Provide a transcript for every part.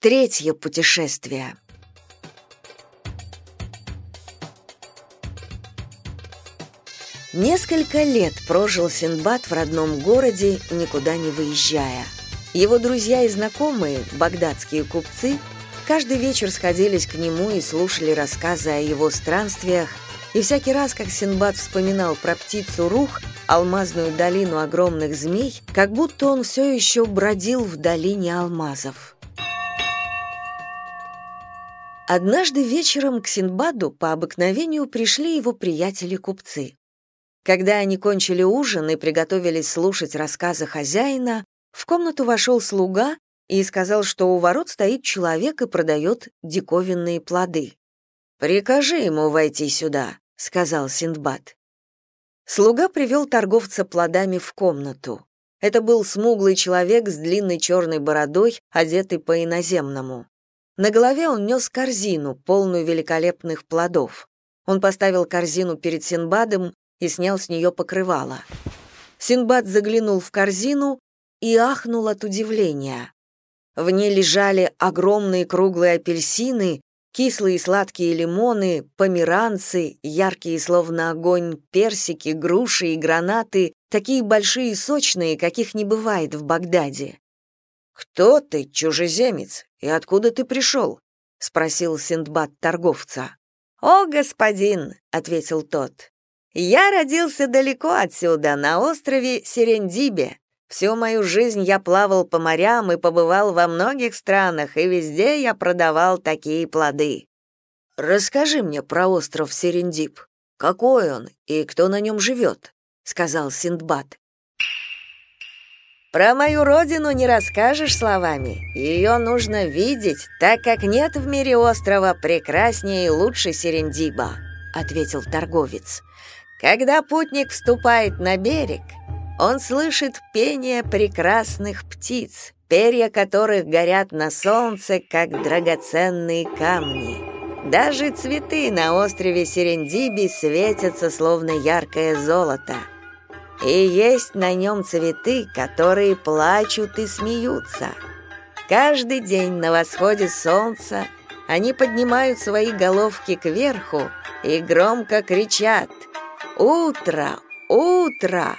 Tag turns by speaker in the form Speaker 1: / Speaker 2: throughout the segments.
Speaker 1: Третье путешествие. Несколько лет прожил Синдбад в родном городе, никуда не выезжая. Его друзья и знакомые, багдадские купцы, каждый вечер сходились к нему и слушали рассказы о его странствиях, и всякий раз, как Синдбад вспоминал про птицу Рух, алмазную долину огромных змей, как будто он все еще бродил в долине алмазов. Однажды вечером к Синбаду по обыкновению пришли его приятели-купцы. Когда они кончили ужин и приготовились слушать рассказы хозяина, в комнату вошел слуга и сказал, что у ворот стоит человек и продает диковинные плоды. «Прикажи ему войти сюда», — сказал Синдбад. Слуга привел торговца плодами в комнату. Это был смуглый человек с длинной черной бородой, одетый по-иноземному. На голове он нес корзину, полную великолепных плодов. Он поставил корзину перед Синбадом и снял с нее покрывало. Синбад заглянул в корзину и ахнул от удивления. В ней лежали огромные круглые апельсины, кислые и сладкие лимоны, померанцы, яркие словно огонь персики, груши и гранаты, такие большие и сочные, каких не бывает в Багдаде. «Кто ты, чужеземец, и откуда ты пришел?» — спросил Синдбад торговца. «О, господин!» — ответил тот. «Я родился далеко отсюда, на острове Серендибе. Всю мою жизнь я плавал по морям и побывал во многих странах, и везде я продавал такие плоды». «Расскажи мне про остров Серендиб. Какой он и кто на нем живет?» — сказал Синдбад. Про мою родину не расскажешь словами. Ее нужно видеть, так как нет в мире острова прекраснее и лучше Серендиба, ответил торговец. Когда путник вступает на берег, он слышит пение прекрасных птиц, перья которых горят на солнце, как драгоценные камни. Даже цветы на острове Серендиби светятся словно яркое золото. И есть на нем цветы, которые плачут и смеются. Каждый день на восходе солнца они поднимают свои головки кверху и громко кричат «Утро! Утро!»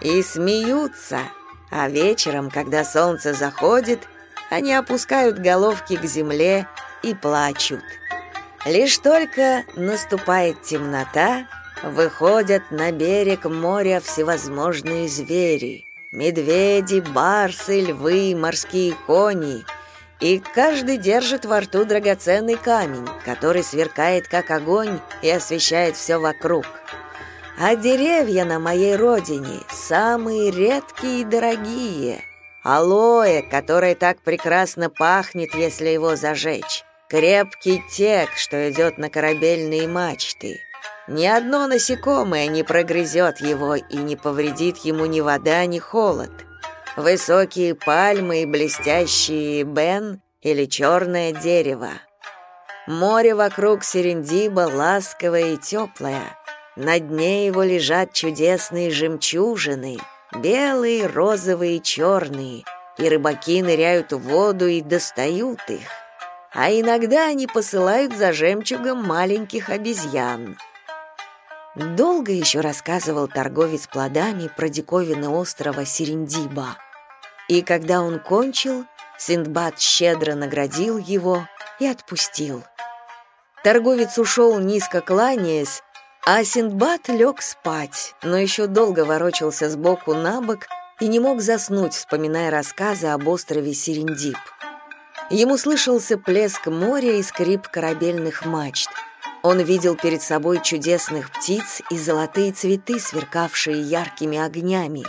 Speaker 1: и смеются, а вечером, когда солнце заходит, они опускают головки к земле и плачут. Лишь только наступает темнота, выходят на берег моря всевозможные звери, медведи, барсы, львы, морские кони, и каждый держит во рту драгоценный камень, который сверкает как огонь и освещает все вокруг. А деревья на моей родине самые редкие и дорогие. Алоэ, которое так прекрасно пахнет, если его зажечь. Крепкий тек, что идет на корабельные мачты. Ни одно насекомое не прогрызет его и не повредит ему ни вода, ни холод. Высокие пальмы и блестящие бен или черное дерево. Море вокруг Серендиба ласковое и теплое. На дне его лежат чудесные жемчужины, белые, розовые и черные, и рыбаки ныряют в воду и достают их. А иногда они посылают за жемчугом маленьких обезьян — Долго еще рассказывал торговец плодами про диковины острова Серендиба. И когда он кончил, Синдбад щедро наградил его и отпустил. Торговец ушел, низко кланяясь, а Синдбад лег спать, но еще долго ворочался сбоку на бок и не мог заснуть, вспоминая рассказы об острове Серендип. Ему слышался плеск моря и скрип корабельных мачт — он видел перед собой чудесных птиц и золотые цветы, сверкавшие яркими огнями.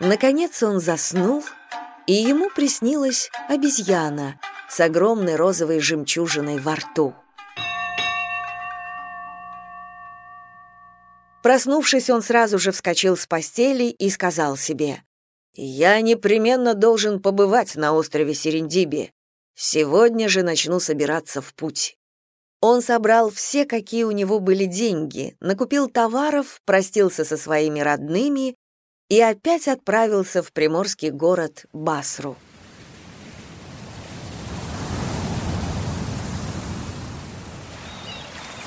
Speaker 1: Наконец он заснул, и ему приснилась обезьяна с огромной розовой жемчужиной во рту. Проснувшись, он сразу же вскочил с постели и сказал себе, «Я непременно должен побывать на острове Серендиби. Сегодня же начну собираться в путь». Он собрал все, какие у него были деньги, накупил товаров, простился со своими родными и опять отправился в приморский город Басру.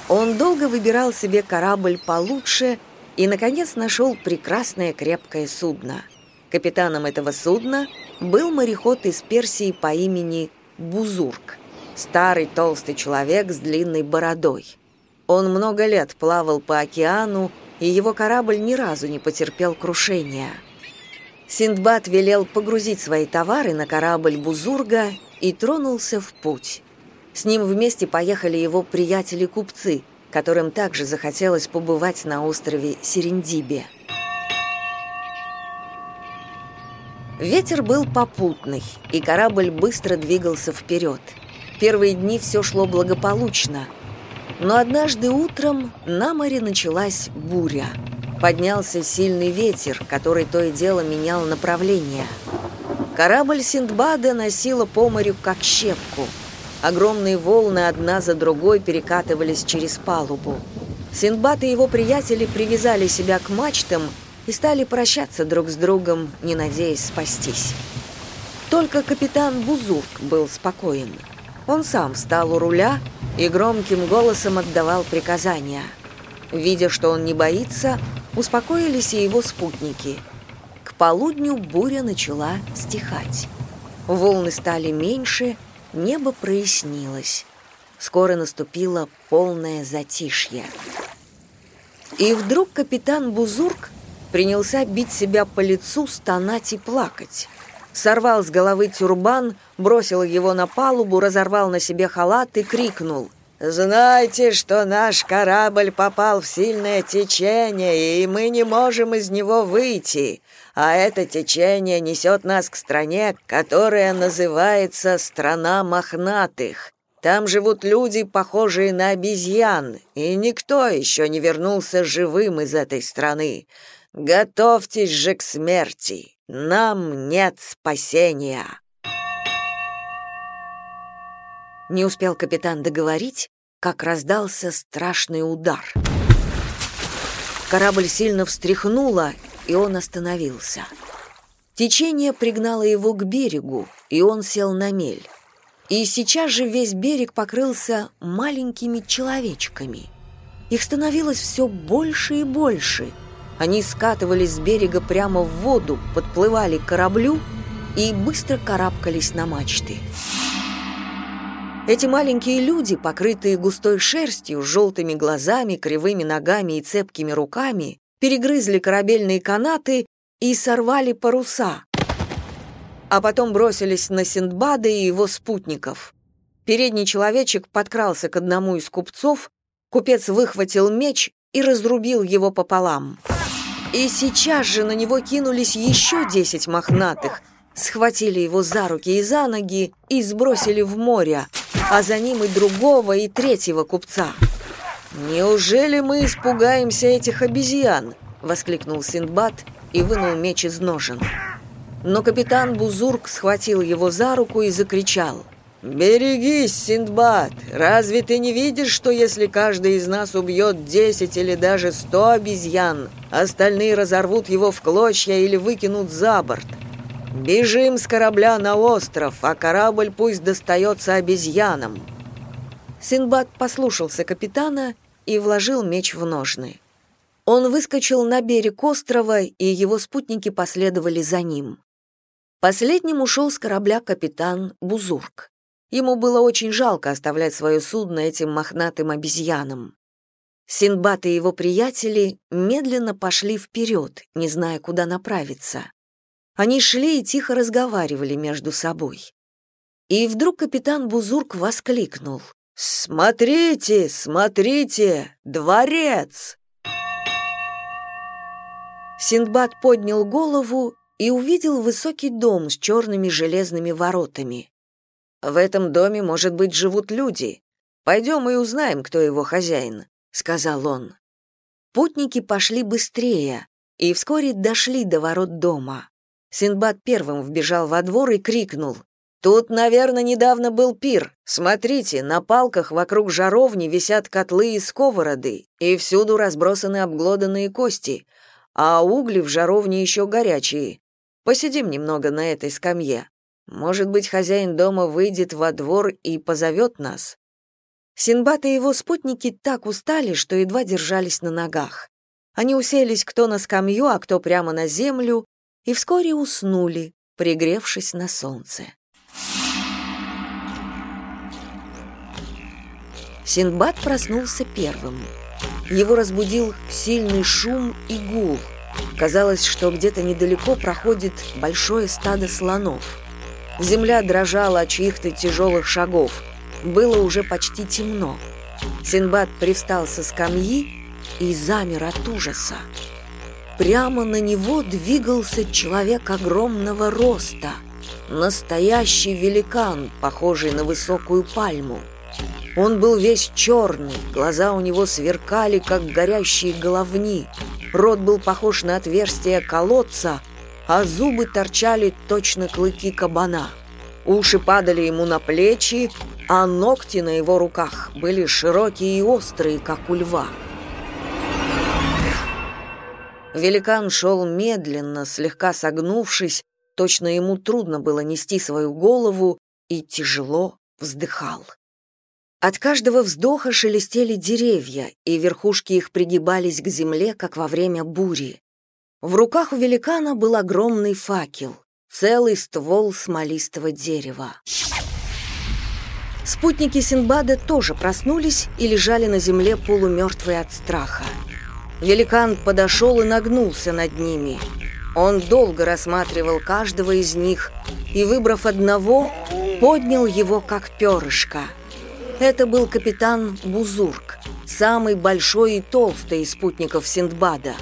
Speaker 1: Он долго выбирал себе корабль получше и, наконец, нашел прекрасное крепкое судно. Капитаном этого судна был мореход из Персии по имени Бузурк – старый толстый человек с длинной бородой. Он много лет плавал по океану, и его корабль ни разу не потерпел крушения. Синдбад велел погрузить свои товары на корабль Бузурга и тронулся в путь. С ним вместе поехали его приятели-купцы, которым также захотелось побывать на острове Серендибе. Ветер был попутный, и корабль быстро двигался вперед. Первые дни все шло благополучно. Но однажды утром на море началась буря. Поднялся сильный ветер, который то и дело менял направление. Корабль Синдбада носила по морю как щепку – Огромные волны одна за другой перекатывались через палубу. Синдбад и его приятели привязали себя к мачтам и стали прощаться друг с другом, не надеясь спастись. Только капитан Бузурк был спокоен. Он сам встал у руля и громким голосом отдавал приказания. Видя, что он не боится, успокоились и его спутники. К полудню буря начала стихать. Волны стали меньше, Небо прояснилось. Скоро наступило полное затишье. И вдруг капитан Бузурк принялся бить себя по лицу, стонать и плакать. Сорвал с головы тюрбан, бросил его на палубу, разорвал на себе халат и крикнул. «Знайте, что наш корабль попал в сильное течение, и мы не можем из него выйти а это течение несет нас к стране, которая называется «Страна мохнатых». Там живут люди, похожие на обезьян, и никто еще не вернулся живым из этой страны. Готовьтесь же к смерти. Нам нет спасения. Не успел капитан договорить, как раздался страшный удар. Корабль сильно встряхнуло, и он остановился. Течение пригнало его к берегу, и он сел на мель. И сейчас же весь берег покрылся маленькими человечками. Их становилось все больше и больше. Они скатывались с берега прямо в воду, подплывали к кораблю и быстро карабкались на мачты. Эти маленькие люди, покрытые густой шерстью, желтыми глазами, кривыми ногами и цепкими руками, перегрызли корабельные канаты и сорвали паруса, а потом бросились на Синдбада и его спутников. Передний человечек подкрался к одному из купцов, купец выхватил меч и разрубил его пополам. И сейчас же на него кинулись еще десять мохнатых, схватили его за руки и за ноги и сбросили в море, а за ним и другого, и третьего купца. «Неужели мы испугаемся этих обезьян?» — воскликнул Синдбад и вынул меч из ножен. Но капитан Бузург схватил его за руку и закричал. «Берегись, Синдбад! Разве ты не видишь, что если каждый из нас убьет десять или даже сто обезьян, остальные разорвут его в клочья или выкинут за борт? Бежим с корабля на остров, а корабль пусть достается обезьянам!» Синдбад послушался капитана и вложил меч в ножны. Он выскочил на берег острова, и его спутники последовали за ним. Последним ушел с корабля капитан Бузурк. Ему было очень жалко оставлять свое судно этим мохнатым обезьянам. Синдбад и его приятели медленно пошли вперед, не зная, куда направиться. Они шли и тихо разговаривали между собой. И вдруг капитан Бузурк воскликнул. «Смотрите, смотрите! Дворец!» Синдбад поднял голову и увидел высокий дом с черными железными воротами. «В этом доме, может быть, живут люди. Пойдем и узнаем, кто его хозяин», — сказал он. Путники пошли быстрее и вскоре дошли до ворот дома. Синдбад первым вбежал во двор и крикнул Тут, наверное, недавно был пир. Смотрите, на палках вокруг жаровни висят котлы и сковороды, и всюду разбросаны обглоданные кости, а угли в жаровне еще горячие. Посидим немного на этой скамье. Может быть, хозяин дома выйдет во двор и позовет нас. Синбад и его спутники так устали, что едва держались на ногах. Они уселись кто на скамью, а кто прямо на землю, и вскоре уснули, пригревшись на солнце. Синдбад проснулся первым. Его разбудил сильный шум и гул. Казалось, что где-то недалеко проходит большое стадо слонов. Земля дрожала от чьих-то тяжелых шагов. Было уже почти темно. Синбад привстал со скамьи и замер от ужаса. Прямо на него двигался человек огромного роста. Настоящий великан, похожий на высокую пальму. Он был весь черный, глаза у него сверкали, как горящие головни. Рот был похож на отверстие колодца, а зубы торчали точно клыки кабана. Уши падали ему на плечи, а ногти на его руках были широкие и острые, как у льва. Великан шел медленно, слегка согнувшись, точно ему трудно было нести свою голову и тяжело вздыхал. От каждого вздоха шелестели деревья, и верхушки их пригибались к земле, как во время бури. В руках у великана был огромный факел, целый ствол смолистого дерева. Спутники Синбада тоже проснулись и лежали на земле полумертвые от страха. Великан подошел и нагнулся над ними. Он долго рассматривал каждого из них и, выбрав одного, поднял его как перышко. Это был капитан Бузурк, самый большой и толстый из спутников Синдбада.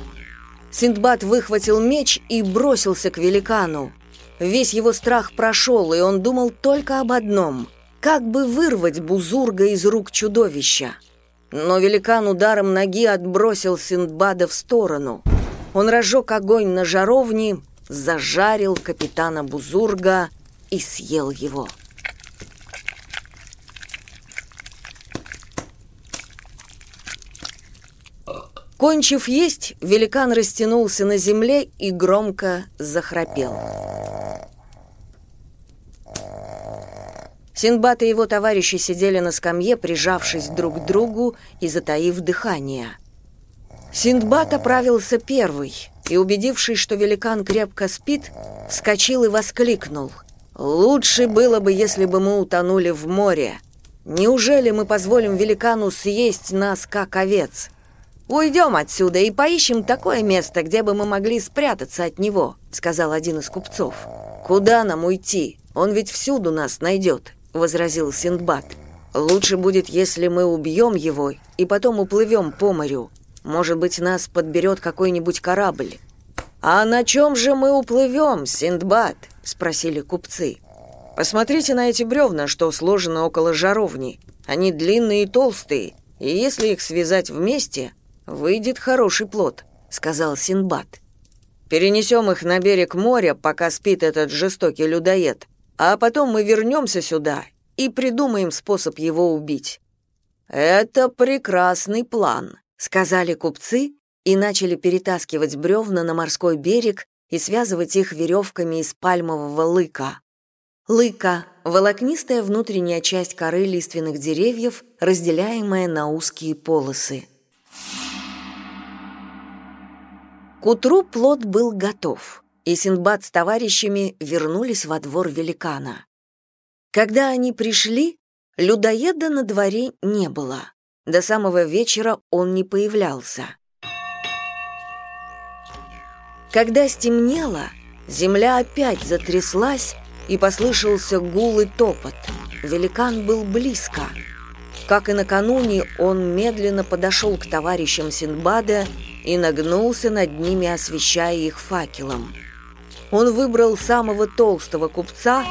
Speaker 1: Синдбад выхватил меч и бросился к великану. Весь его страх прошел, и он думал только об одном как бы вырвать Бузурга из рук чудовища. Но великан ударом ноги отбросил Синдбада в сторону. Он разжег огонь на жаровне, зажарил капитана Бузурга и съел его. Кончив есть, великан растянулся на земле и громко захрапел. Синбад и его товарищи сидели на скамье, прижавшись друг к другу и затаив дыхание. Синдбад оправился первый и, убедившись, что великан крепко спит, вскочил и воскликнул. «Лучше было бы, если бы мы утонули в море. Неужели мы позволим великану съесть нас, как овец? Уйдем отсюда и поищем такое место, где бы мы могли спрятаться от него», — сказал один из купцов. «Куда нам уйти? Он ведь всюду нас найдет возразил Синдбад. Лучше будет, если мы убьем его и потом уплывем по морю. Может быть, нас подберет какой-нибудь корабль. А на чем же мы уплывем, Синдбад? спросили купцы. Посмотрите на эти бревна, что сложены около жаровни. Они длинные и толстые, и если их связать вместе, выйдет хороший плод, сказал Синдбад. Перенесем их на берег моря, пока спит этот жестокий людоед, а потом мы вернемся сюда и придумаем способ его убить». «Это прекрасный план», — сказали купцы и начали перетаскивать бревна на морской берег и связывать их веревками из пальмового лыка. Лыка — волокнистая внутренняя часть коры лиственных деревьев, разделяемая на узкие полосы. К утру плод был готов и Синдбад с товарищами вернулись во двор великана. Когда они пришли, людоеда на дворе не было. До самого вечера он не появлялся. Когда стемнело, земля опять затряслась, и послышался гул и топот. Великан был близко. Как и накануне, он медленно подошел к товарищам Синдбада и нагнулся над ними, освещая их факелом. Он выбрал самого толстого купца,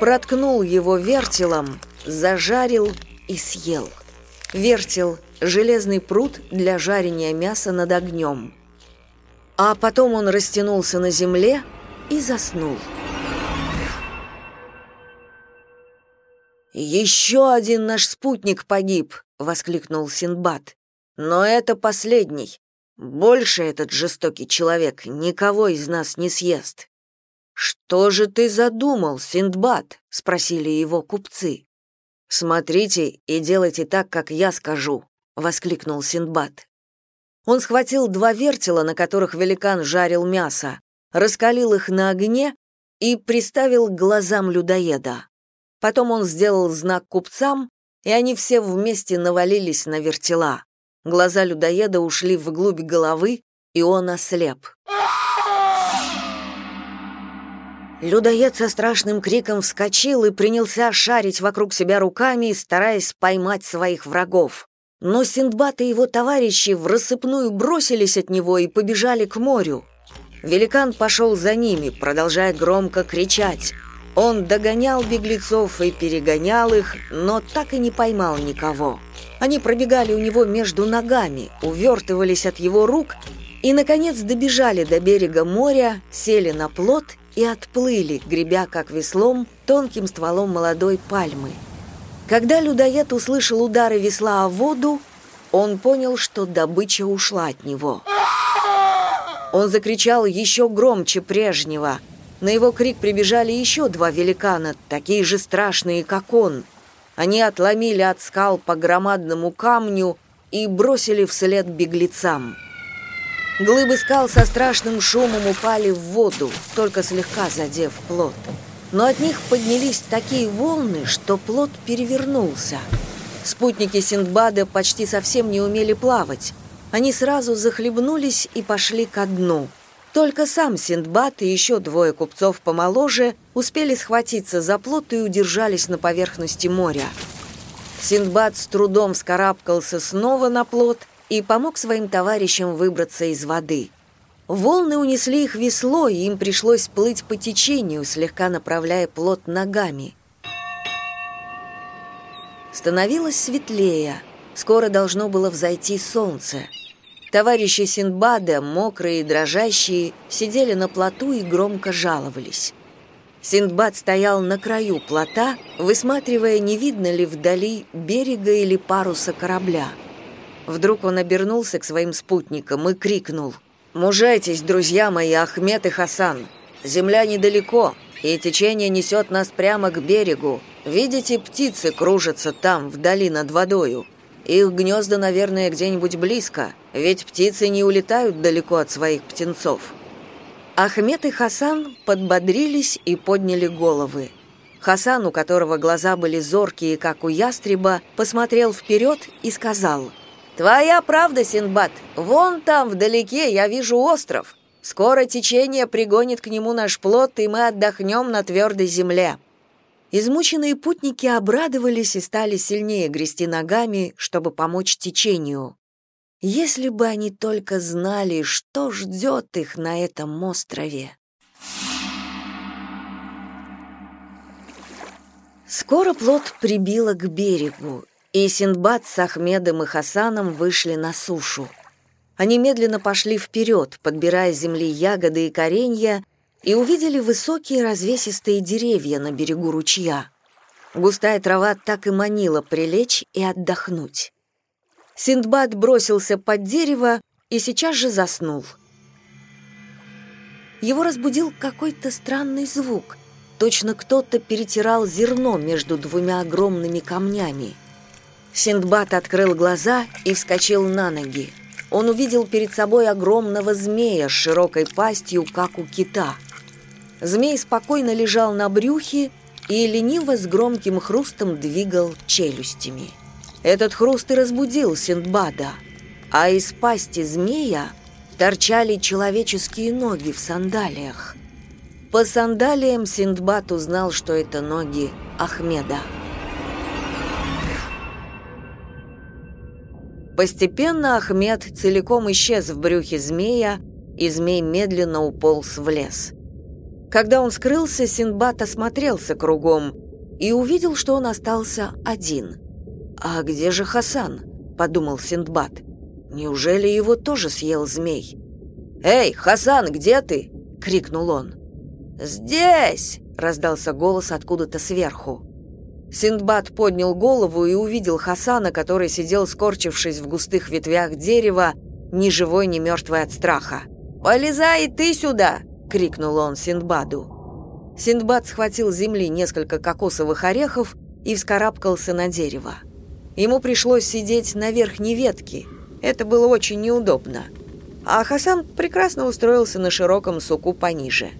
Speaker 1: проткнул его вертелом, зажарил и съел. Вертел – железный пруд для жарения мяса над огнем. А потом он растянулся на земле и заснул. «Еще один наш спутник погиб!» — воскликнул Синбад. «Но это последний. Больше этот жестокий человек никого из нас не съест». «Что же ты задумал, Синдбад?» — спросили его купцы. «Смотрите и делайте так, как я скажу», — воскликнул Синдбад. Он схватил два вертела, на которых великан жарил мясо, раскалил их на огне и приставил к глазам людоеда. Потом он сделал знак купцам, и они все вместе навалились на вертела. Глаза людоеда ушли вглубь головы, и он ослеп. Людоед со страшным криком вскочил и принялся шарить вокруг себя руками, стараясь поймать своих врагов. Но Синдбад и его товарищи в рассыпную бросились от него и побежали к морю. Великан пошел за ними, продолжая громко кричать. Он догонял беглецов и перегонял их, но так и не поймал никого. Они пробегали у него между ногами, увертывались от его рук и, наконец, добежали до берега моря, сели на плот и отплыли, гребя как веслом тонким стволом молодой пальмы. Когда людоед услышал удары весла о воду, он понял, что добыча ушла от него. Он закричал еще громче прежнего. На его крик прибежали еще два великана, такие же страшные, как он. Они отломили от скал по громадному камню и бросили вслед беглецам. Глыбы скал со страшным шумом упали в воду, только слегка задев плот. Но от них поднялись такие волны, что плот перевернулся. Спутники Синдбада почти совсем не умели плавать. Они сразу захлебнулись и пошли ко дну. Только сам Синдбад и еще двое купцов помоложе успели схватиться за плот и удержались на поверхности моря. Синдбад с трудом вскарабкался снова на плот и помог своим товарищам выбраться из воды. Волны унесли их весло, и им пришлось плыть по течению, слегка направляя плот ногами. Становилось светлее. Скоро должно было взойти солнце. Товарищи Синдбада, мокрые и дрожащие, сидели на плоту и громко жаловались. Синдбад стоял на краю плота, высматривая, не видно ли вдали берега или паруса корабля. Вдруг он обернулся к своим спутникам и крикнул. «Мужайтесь, друзья мои, Ахмед и Хасан! Земля недалеко, и течение несет нас прямо к берегу. Видите, птицы кружатся там, вдали над водою. Их гнезда, наверное, где-нибудь близко, ведь птицы не улетают далеко от своих птенцов». Ахмед и Хасан подбодрились и подняли головы. Хасан, у которого глаза были зоркие, как у ястреба, посмотрел вперед и сказал – «Твоя правда, Синбад. Вон там, вдалеке, я вижу остров. Скоро течение пригонит к нему наш плот, и мы отдохнем на твердой земле». Измученные путники обрадовались и стали сильнее грести ногами, чтобы помочь течению. Если бы они только знали, что ждет их на этом острове. Скоро плот прибило к берегу, и Синдбад с Ахмедом и Хасаном вышли на сушу. Они медленно пошли вперед, подбирая земли ягоды и коренья, и увидели высокие развесистые деревья на берегу ручья. Густая трава так и манила прилечь и отдохнуть. Синдбад бросился под дерево и сейчас же заснул. Его разбудил какой-то странный звук. Точно кто-то перетирал зерно между двумя огромными камнями. Синдбад открыл глаза и вскочил на ноги. Он увидел перед собой огромного змея с широкой пастью, как у кита. Змей спокойно лежал на брюхе и лениво с громким хрустом двигал челюстями. Этот хруст и разбудил Синдбада, а из пасти змея торчали человеческие ноги в сандалиях. По сандалиям Синдбад узнал, что это ноги Ахмеда. Постепенно Ахмед целиком исчез в брюхе змея, и змей медленно уполз в лес. Когда он скрылся, Синбад осмотрелся кругом и увидел, что он остался один. «А где же Хасан?» – подумал Синдбад. «Неужели его тоже съел змей?» «Эй, Хасан, где ты?» – крикнул он. «Здесь!» – раздался голос откуда-то сверху. Синдбад поднял голову и увидел Хасана, который сидел, скорчившись в густых ветвях дерева, ни живой, ни мертвый от страха. «Полезай ты сюда!» — крикнул он Синдбаду. Синдбад схватил с земли несколько кокосовых орехов и вскарабкался на дерево. Ему пришлось сидеть на верхней ветке. Это было очень неудобно. А Хасан прекрасно устроился на широком суку пониже.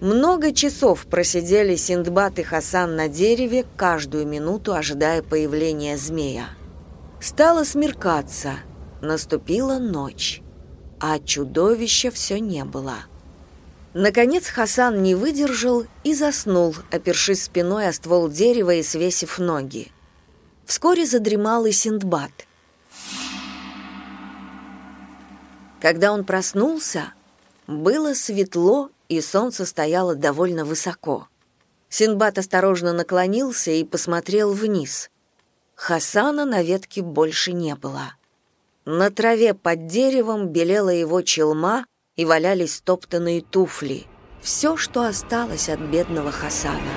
Speaker 1: Много часов просидели Синдбад и Хасан на дереве, каждую минуту ожидая появления змея. Стало смеркаться, наступила ночь, а чудовища все не было. Наконец Хасан не выдержал и заснул, опершись спиной о ствол дерева и свесив ноги. Вскоре задремал и Синдбад. Когда он проснулся, было светло и солнце стояло довольно высоко. Синбад осторожно наклонился и посмотрел вниз. Хасана на ветке больше не было. На траве под деревом белела его челма и валялись стоптанные туфли. Все, что осталось от бедного Хасана.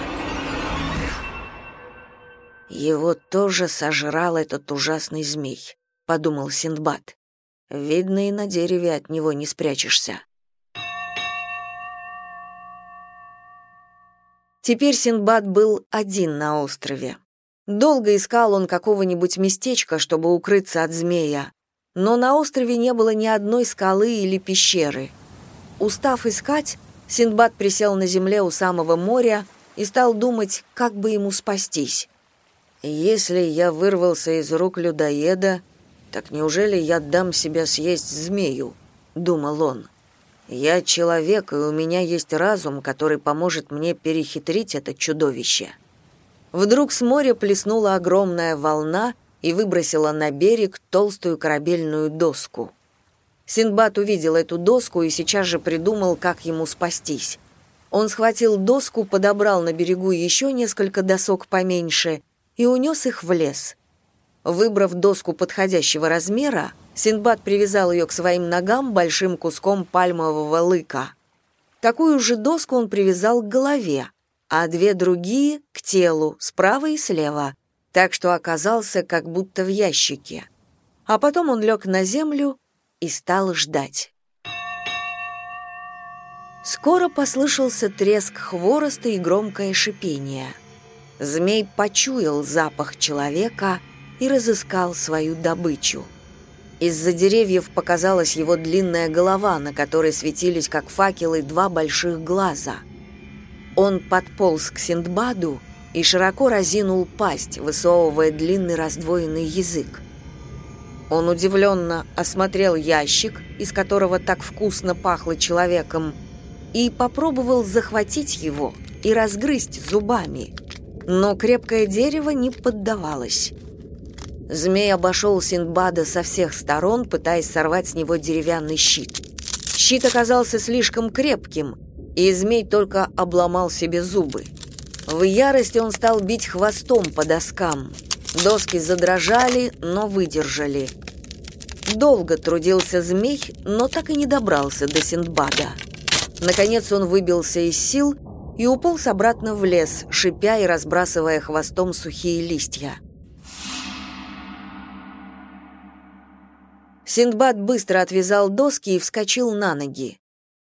Speaker 1: «Его тоже сожрал этот ужасный змей», — подумал Синдбад. «Видно, и на дереве от него не спрячешься». Теперь Синдбад был один на острове. Долго искал он какого-нибудь местечка, чтобы укрыться от змея, но на острове не было ни одной скалы или пещеры. Устав искать, Синдбад присел на земле у самого моря и стал думать, как бы ему спастись. «Если я вырвался из рук людоеда, так неужели я дам себя съесть змею?» — думал он. Я человек, и у меня есть разум, который поможет мне перехитрить это чудовище. Вдруг с моря плеснула огромная волна и выбросила на берег толстую корабельную доску. Синдбад увидел эту доску и сейчас же придумал, как ему спастись. Он схватил доску, подобрал на берегу еще несколько досок поменьше и унес их в лес. Выбрав доску подходящего размера, Синдбад привязал ее к своим ногам большим куском пальмового лыка. Такую же доску он привязал к голове, а две другие — к телу, справа и слева, так что оказался как будто в ящике. А потом он лег на землю и стал ждать. Скоро послышался треск хвороста и громкое шипение. Змей почуял запах человека и разыскал свою добычу — из-за деревьев показалась его длинная голова, на которой светились, как факелы, два больших глаза. Он подполз к Синдбаду и широко разинул пасть, высовывая длинный раздвоенный язык. Он удивленно осмотрел ящик, из которого так вкусно пахло человеком, и попробовал захватить его и разгрызть зубами. Но крепкое дерево не поддавалось. Змей обошел Синдбада со всех сторон, пытаясь сорвать с него деревянный щит. Щит оказался слишком крепким, и змей только обломал себе зубы. В ярости он стал бить хвостом по доскам. Доски задрожали, но выдержали. Долго трудился змей, но так и не добрался до Синдбада. Наконец он выбился из сил и уполз обратно в лес, шипя и разбрасывая хвостом сухие листья. Синдбад быстро отвязал доски и вскочил на ноги.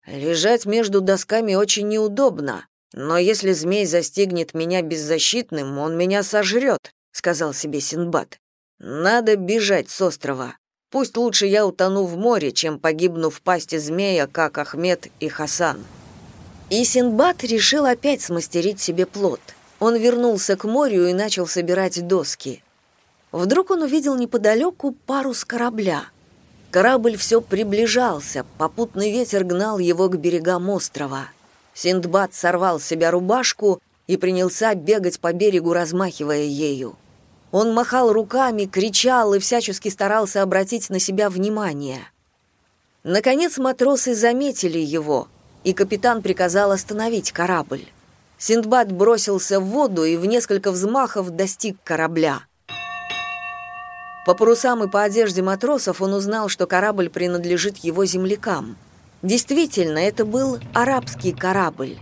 Speaker 1: Лежать между досками очень неудобно, но если змей застигнет меня беззащитным, он меня сожрет», — сказал себе Синдбад. Надо бежать с острова. Пусть лучше я утону в море, чем погибну в пасти змея, как Ахмед и Хасан. И Синдбад решил опять смастерить себе плод. Он вернулся к морю и начал собирать доски. Вдруг он увидел неподалеку парус корабля — Корабль все приближался, попутный ветер гнал его к берегам острова. Синдбад сорвал с себя рубашку и принялся бегать по берегу, размахивая ею. Он махал руками, кричал и всячески старался обратить на себя внимание. Наконец матросы заметили его, и капитан приказал остановить корабль. Синдбад бросился в воду и в несколько взмахов достиг корабля. По парусам и по одежде матросов он узнал, что корабль принадлежит его землякам. Действительно, это был арабский корабль.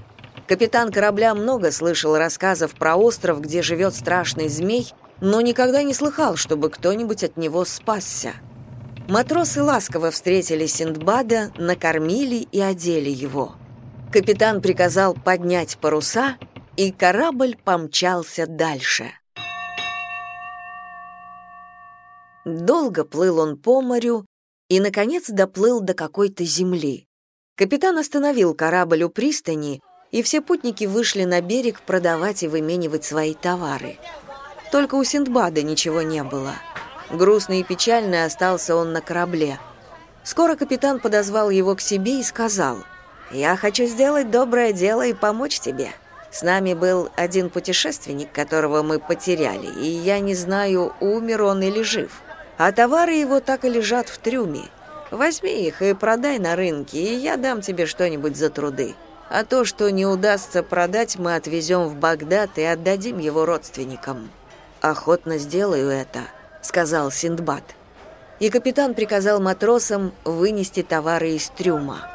Speaker 1: Капитан корабля много слышал рассказов про остров, где живет страшный змей, но никогда не слыхал, чтобы кто-нибудь от него спасся. Матросы ласково встретили Синдбада, накормили и одели его. Капитан приказал поднять паруса, и корабль помчался дальше. Долго плыл он по морю и, наконец, доплыл до какой-то земли. Капитан остановил корабль у пристани, и все путники вышли на берег продавать и выменивать свои товары. Только у Синдбада ничего не было. Грустный и печальный остался он на корабле. Скоро капитан подозвал его к себе и сказал, «Я хочу сделать доброе дело и помочь тебе. С нами был один путешественник, которого мы потеряли, и я не знаю, умер он или жив а товары его так и лежат в трюме. Возьми их и продай на рынке, и я дам тебе что-нибудь за труды. А то, что не удастся продать, мы отвезем в Багдад и отдадим его родственникам». «Охотно сделаю это», — сказал Синдбад. И капитан приказал матросам вынести товары из трюма.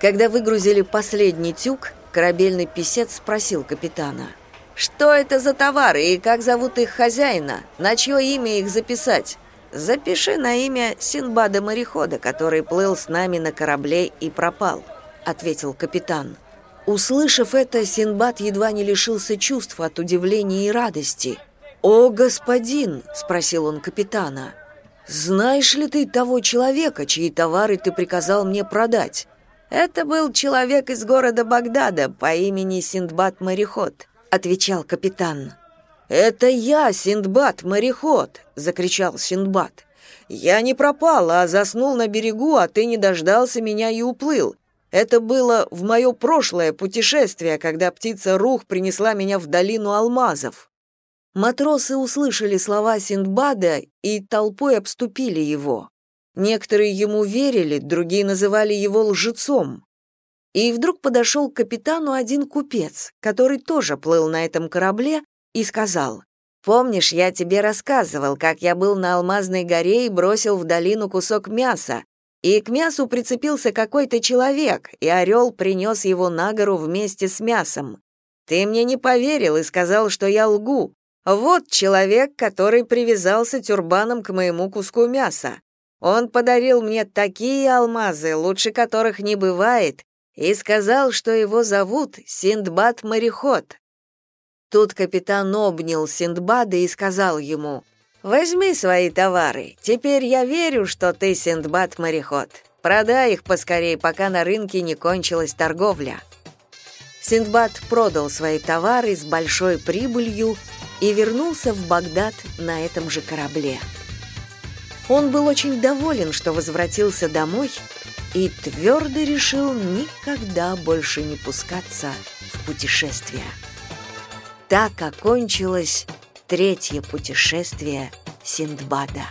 Speaker 1: Когда выгрузили последний тюк, корабельный писец спросил капитана. «Что это за товары и как зовут их хозяина? На чье имя их записать?» Запиши на имя Синбада-морехода, который плыл с нами на корабле и пропал, ответил капитан. Услышав это, Синбад едва не лишился чувств от удивления и радости. «О, господин!» — спросил он капитана. «Знаешь ли ты того человека, чьи товары ты приказал мне продать?» «Это был человек из города Багдада по имени Синдбад-мореход», — отвечал капитан. «Это я, Синдбад, мореход!» — закричал Синдбад. «Я не пропал, а заснул на берегу, а ты не дождался меня и уплыл. Это было в мое прошлое путешествие, когда птица Рух принесла меня в долину алмазов». Матросы услышали слова Синдбада и толпой обступили его. Некоторые ему верили, другие называли его лжецом. И вдруг подошел к капитану один купец, который тоже плыл на этом корабле, и сказал, «Помнишь, я тебе рассказывал, как я был на Алмазной горе и бросил в долину кусок мяса, и к мясу прицепился какой-то человек, и орел принес его на гору вместе с мясом. Ты мне не поверил и сказал, что я лгу. Вот человек, который привязался тюрбаном к моему куску мяса. Он подарил мне такие алмазы, лучше которых не бывает, и сказал, что его зовут Синдбад-мореход. Тут капитан обнял Синдбада и сказал ему, «Возьми свои товары. Теперь я верю, что ты Синдбад-мореход. Продай их поскорей, пока на рынке не кончилась торговля». Синдбад продал свои товары с большой прибылью и вернулся в Багдад на этом же корабле. Он был очень доволен, что возвратился домой и твердо решил никогда больше не пускаться в путешествия. Так окончилось третье путешествие Синдбада.